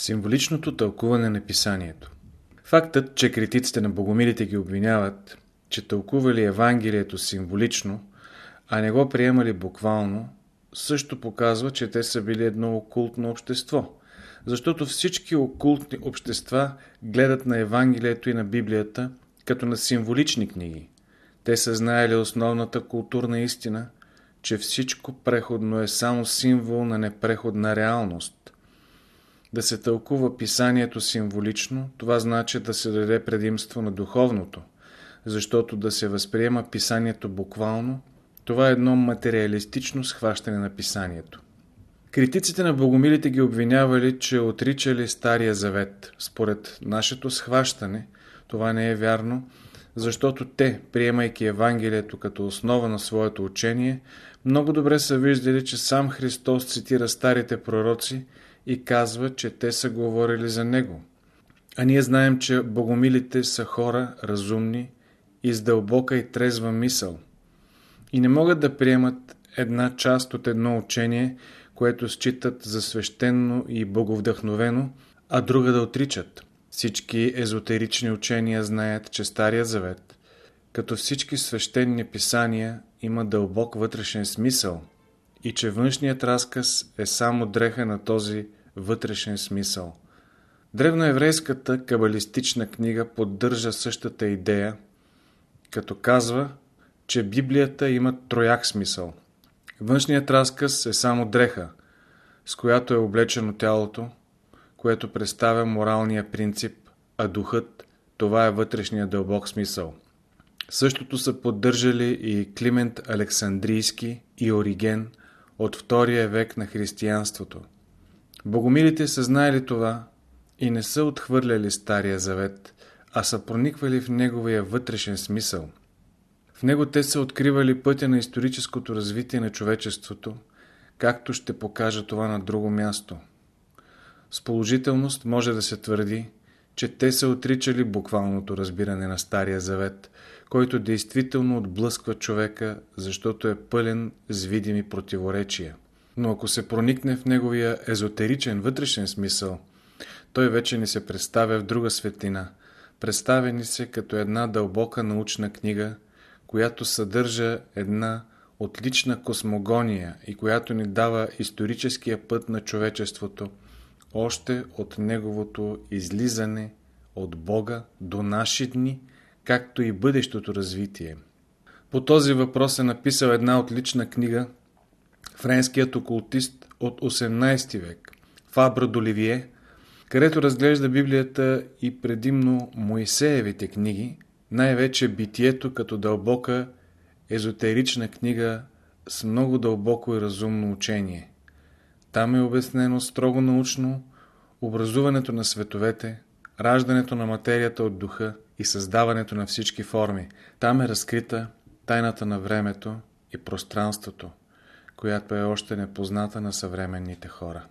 Символичното тълкуване на писанието Фактът, че критиците на богомилите ги обвиняват, че тълкували Евангелието символично, а не го приемали буквално, също показва, че те са били едно окултно общество. Защото всички окултни общества гледат на Евангелието и на Библията като на символични книги. Те са знаели основната културна истина, че всичко преходно е само символ на непреходна реалност. Да се тълкува писанието символично, това значи да се даде предимство на духовното, защото да се възприема писанието буквално, това е едно материалистично схващане на писанието. Критиците на богомилите ги обвинявали, че отричали Стария Завет. Според нашето схващане, това не е вярно, защото те, приемайки Евангелието като основа на своето учение, много добре са виждали, че сам Христос цитира старите пророци и казва, че те са говорили за него. А ние знаем, че богомилите са хора разумни и с дълбока и трезва мисъл. И не могат да приемат една част от едно учение, което считат за свещено и боговдъхновено, а друга да отричат. Всички езотерични учения знаят, че Стария Завет, като всички свещени писания, има дълбок вътрешен смисъл и че външният разказ е само дреха на този вътрешен смисъл. Древноеврейската кабалистична книга поддържа същата идея, като казва, че Библията има трояк смисъл. Външният разказ е само дреха, с която е облечено тялото, което представя моралния принцип, а духът – това е вътрешния дълбок смисъл. Същото са поддържали и Климент Александрийски и Ориген от втория век на християнството – Богомилите са знаели това и не са отхвърляли Стария Завет, а са прониквали в неговия вътрешен смисъл. В него те са откривали пътя на историческото развитие на човечеството, както ще покажа това на друго място. С положителност може да се твърди, че те са отричали буквалното разбиране на Стария Завет, който действително отблъсква човека, защото е пълен с видими противоречия но ако се проникне в неговия езотеричен вътрешен смисъл, той вече ни се представя в друга светлина. Представя ни се като една дълбока научна книга, която съдържа една отлична космогония и която ни дава историческия път на човечеството, още от неговото излизане от Бога до наши дни, както и бъдещото развитие. По този въпрос е написал една отлична книга френският окултист от 18 век, Фабра Доливие, където разглежда Библията и предимно Моисеевите книги, най-вече битието като дълбока езотерична книга с много дълбоко и разумно учение. Там е обяснено строго научно образуването на световете, раждането на материята от духа и създаването на всички форми. Там е разкрита тайната на времето и пространството която е още непозната на съвременните хора.